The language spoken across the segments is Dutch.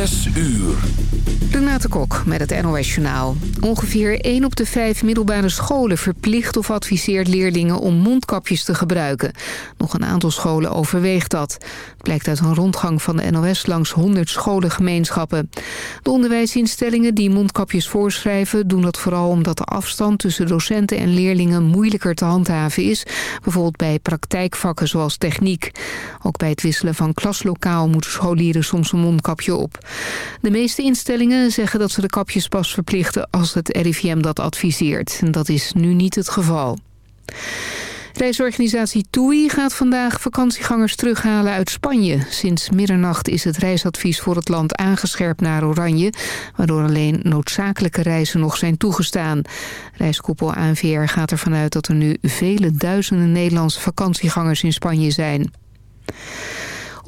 Zes uur. Met het NOS Journaal. Ongeveer 1 op de 5 middelbare scholen verplicht of adviseert leerlingen om mondkapjes te gebruiken. Nog een aantal scholen overweegt dat. Blijkt uit een rondgang van de NOS langs 100 scholengemeenschappen. De onderwijsinstellingen die mondkapjes voorschrijven doen dat vooral omdat de afstand tussen docenten en leerlingen moeilijker te handhaven is. Bijvoorbeeld bij praktijkvakken zoals techniek. Ook bij het wisselen van klaslokaal moeten scholieren soms een mondkapje op. De meeste instellingen zeggen dat ze de kapjes pas verplichten als het RIVM dat adviseert. En dat is nu niet het geval. Reisorganisatie TUI gaat vandaag vakantiegangers terughalen uit Spanje. Sinds middernacht is het reisadvies voor het land aangescherpt naar oranje... waardoor alleen noodzakelijke reizen nog zijn toegestaan. Reiskoepel ANVR gaat ervan uit dat er nu vele duizenden Nederlandse vakantiegangers in Spanje zijn.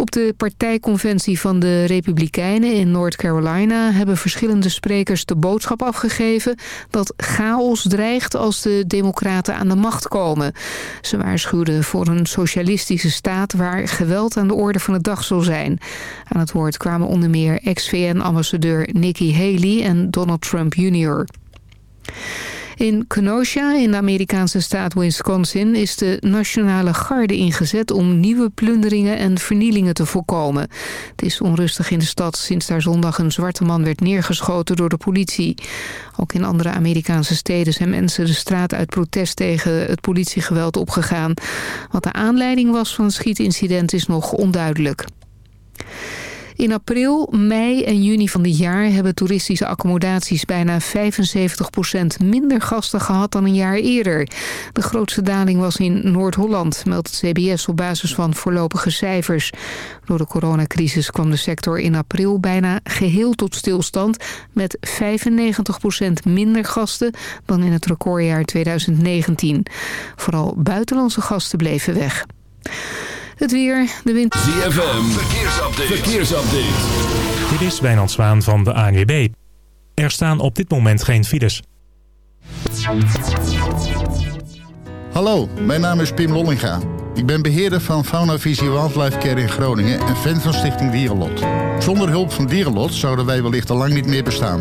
Op de partijconventie van de Republikeinen in North Carolina... hebben verschillende sprekers de boodschap afgegeven... dat chaos dreigt als de democraten aan de macht komen. Ze waarschuwden voor een socialistische staat... waar geweld aan de orde van de dag zal zijn. Aan het woord kwamen onder meer ex-VN-ambassadeur Nikki Haley en Donald Trump Jr. In Kenosha, in de Amerikaanse staat Wisconsin... is de Nationale Garde ingezet om nieuwe plunderingen en vernielingen te voorkomen. Het is onrustig in de stad sinds daar zondag een zwarte man werd neergeschoten door de politie. Ook in andere Amerikaanse steden zijn mensen de straat uit protest tegen het politiegeweld opgegaan. Wat de aanleiding was van het schietincident is nog onduidelijk. In april, mei en juni van dit jaar hebben toeristische accommodaties bijna 75% minder gasten gehad dan een jaar eerder. De grootste daling was in Noord-Holland, meldt het CBS op basis van voorlopige cijfers. Door de coronacrisis kwam de sector in april bijna geheel tot stilstand met 95% minder gasten dan in het recordjaar 2019. Vooral buitenlandse gasten bleven weg. Het weer, de wind... ZFM, verkeersupdate. verkeersupdate. Dit is Wijnand Zwaan van de ANWB. Er staan op dit moment geen files. Hallo, mijn naam is Pim Lollinga. Ik ben beheerder van Fauna Visie Wildlife Care in Groningen en fan van Stichting Dierenlot. Zonder hulp van Dierenlot zouden wij wellicht al lang niet meer bestaan.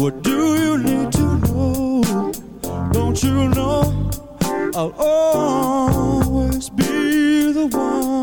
What do you need to know? Don't you know I'll always be the one?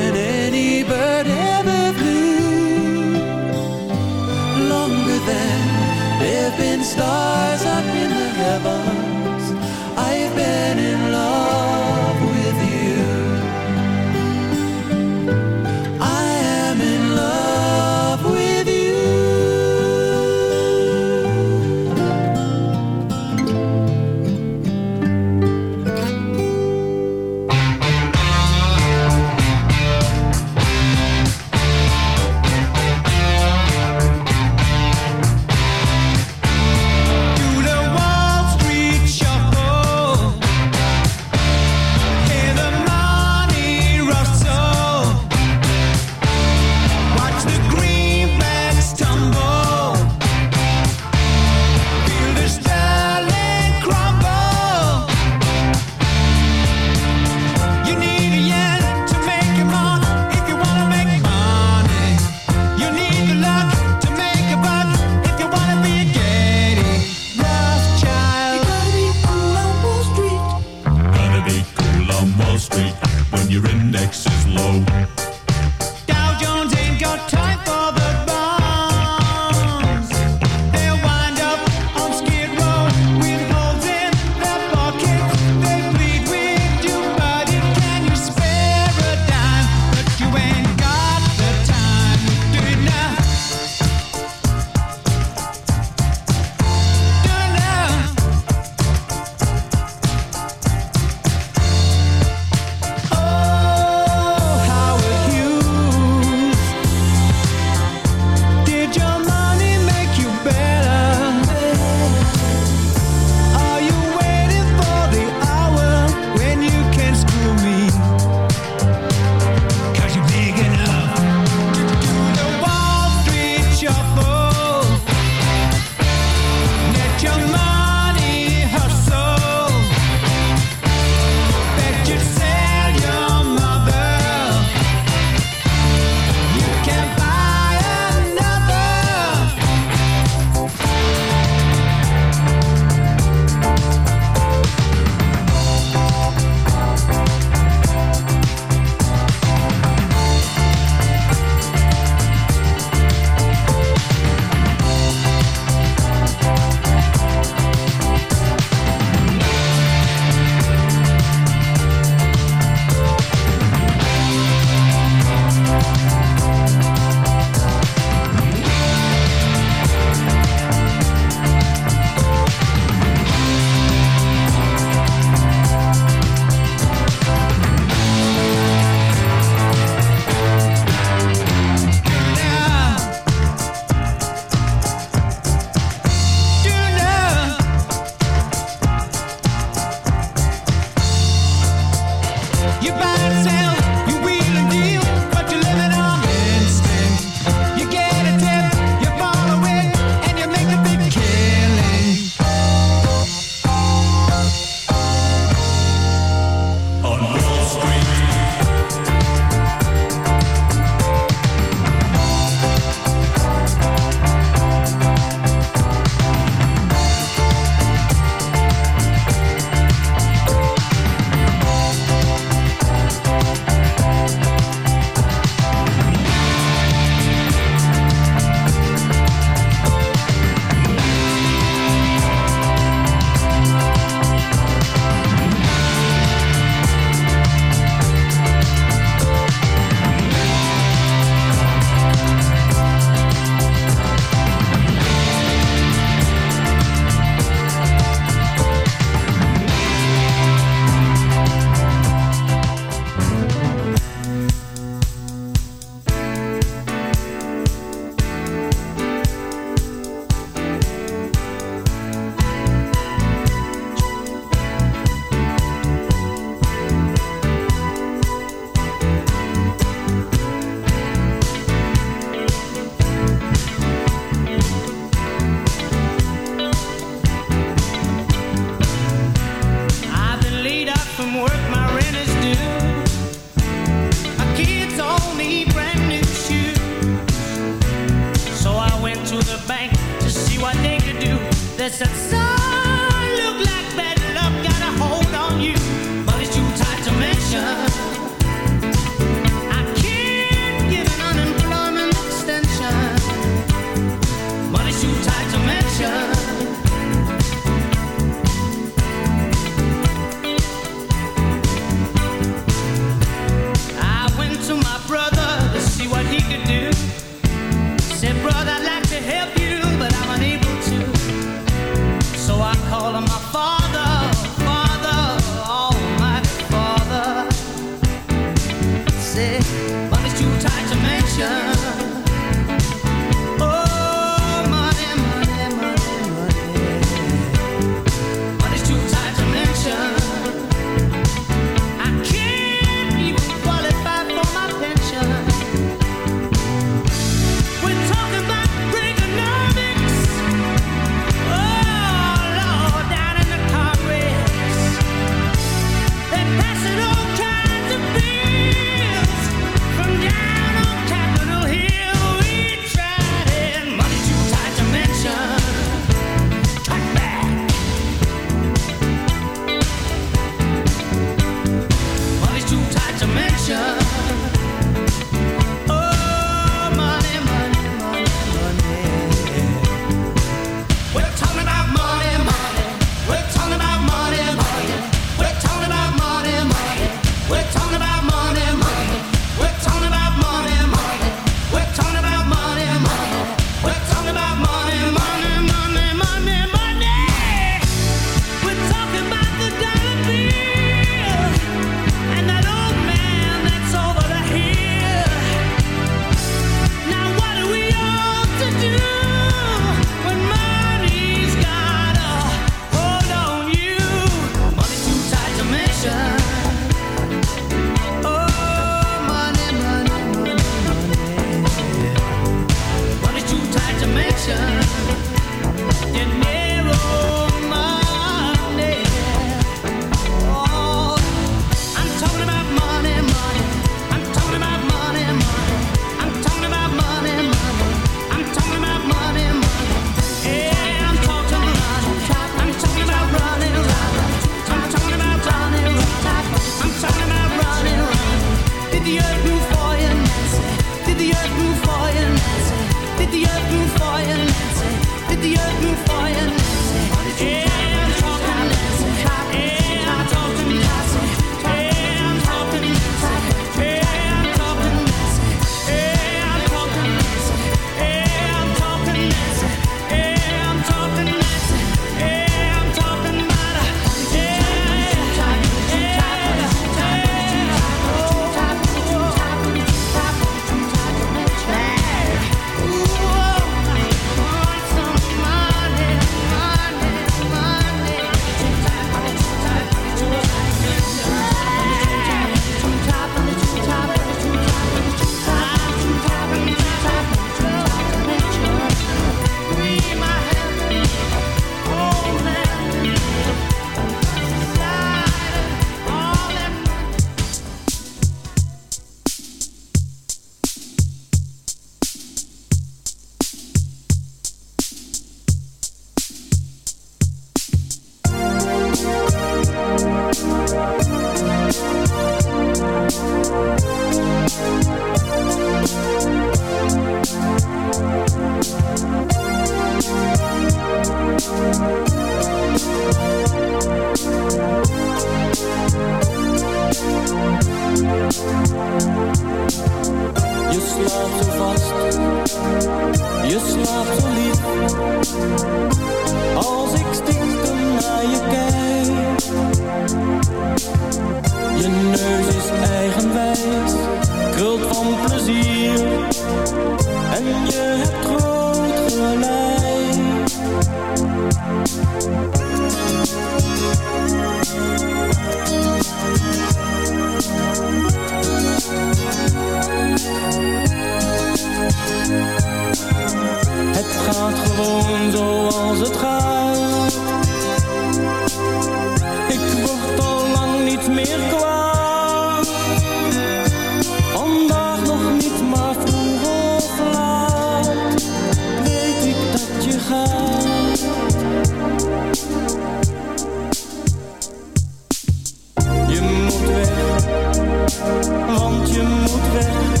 want je moet weg,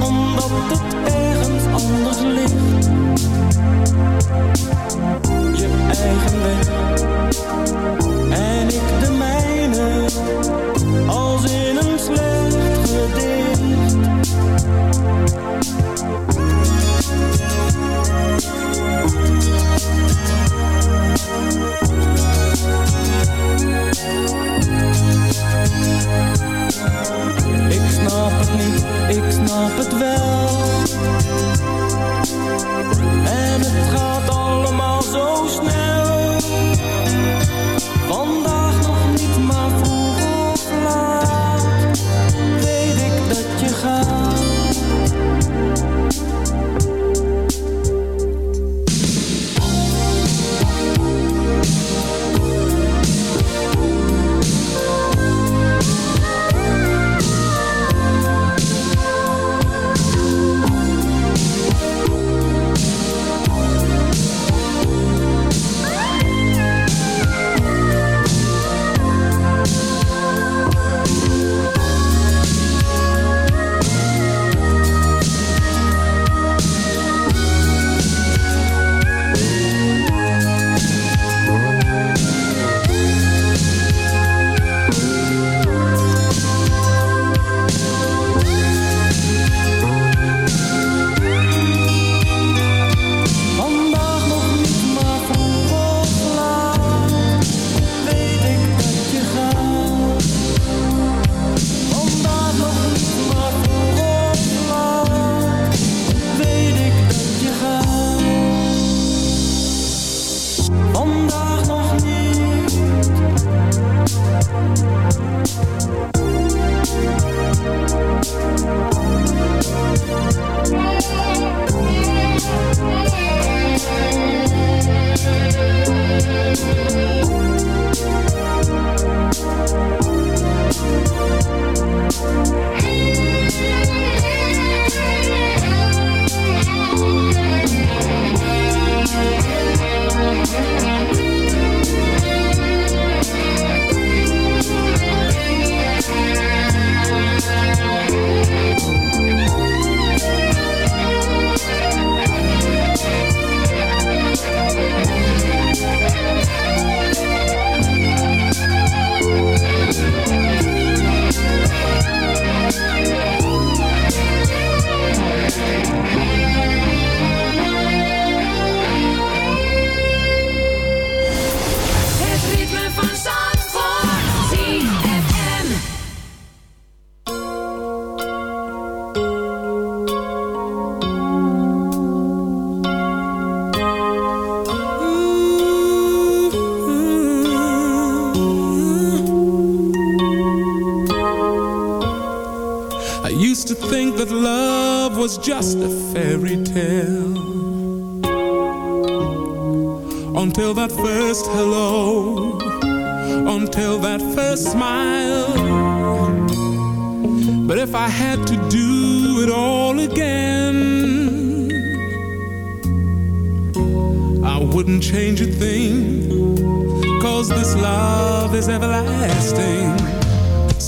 omdat het ergens anders ligt. Je eigen weg.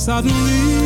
Suddenly,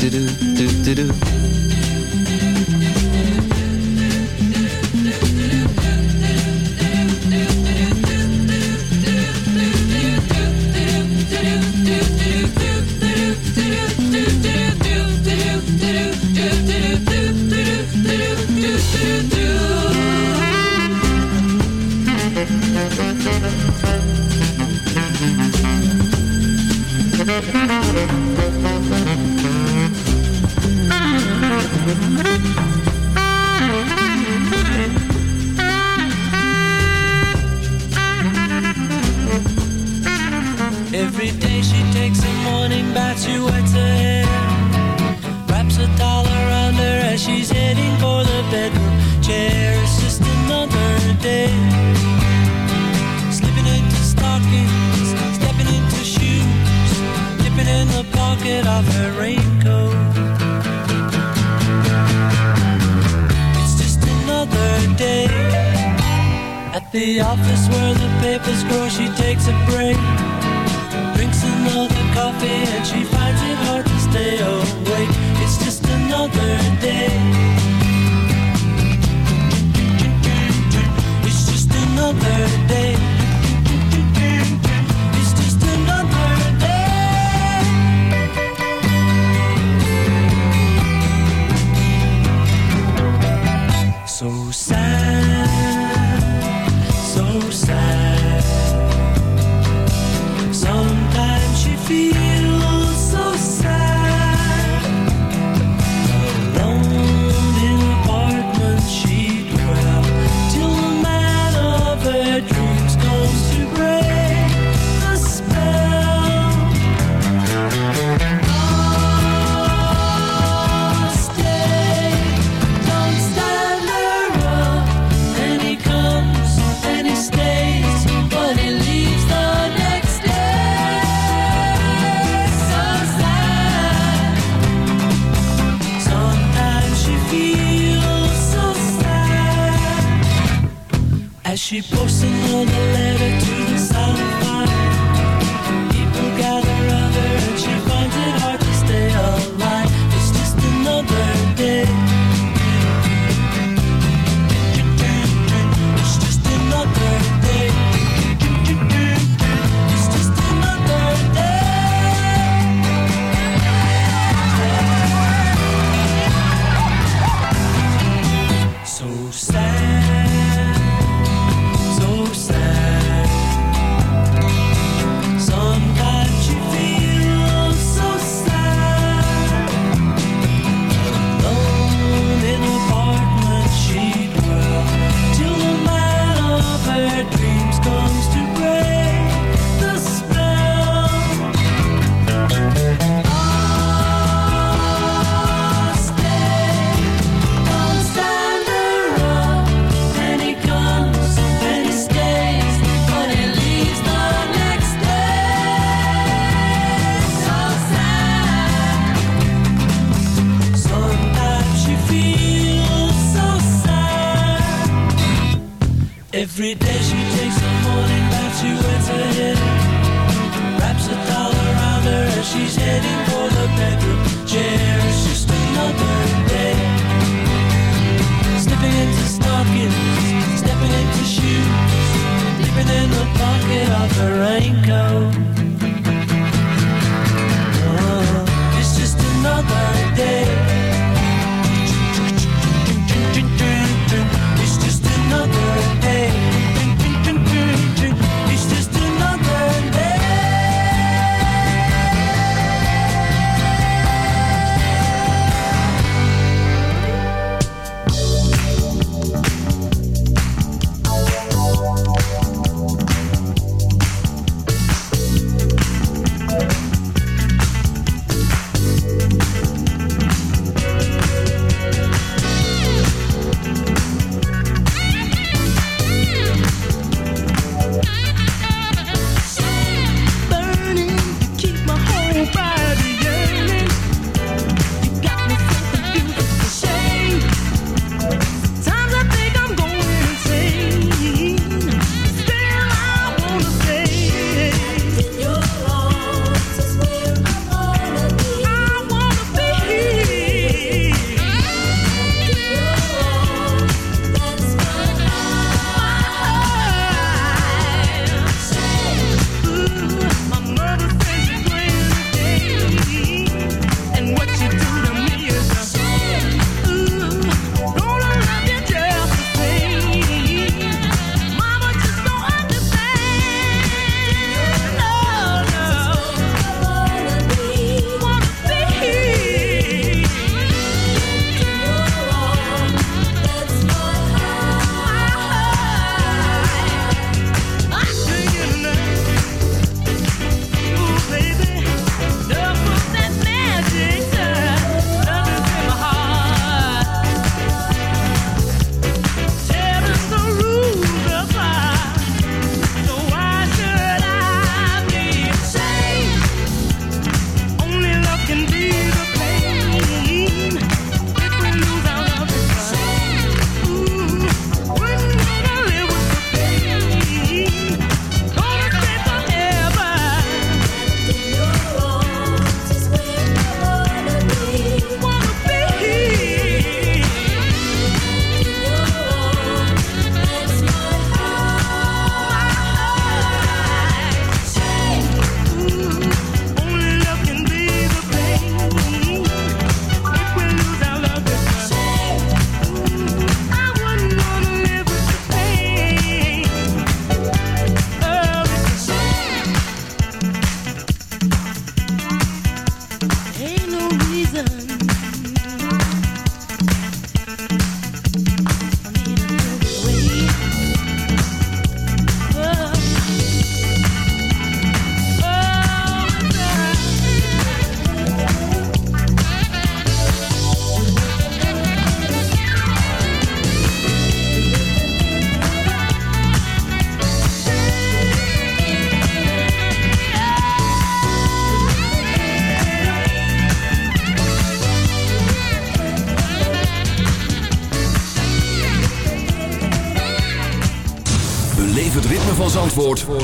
do do do do do bedroom chair. It's just another day. Slipping into stockings, stepping into shoes, dipping in the pocket of her raincoat. It's just another day. At the office where the papers grow, she takes a break. Drinks another coffee and she finds it hard to stay awake. It's just another day. Saturday.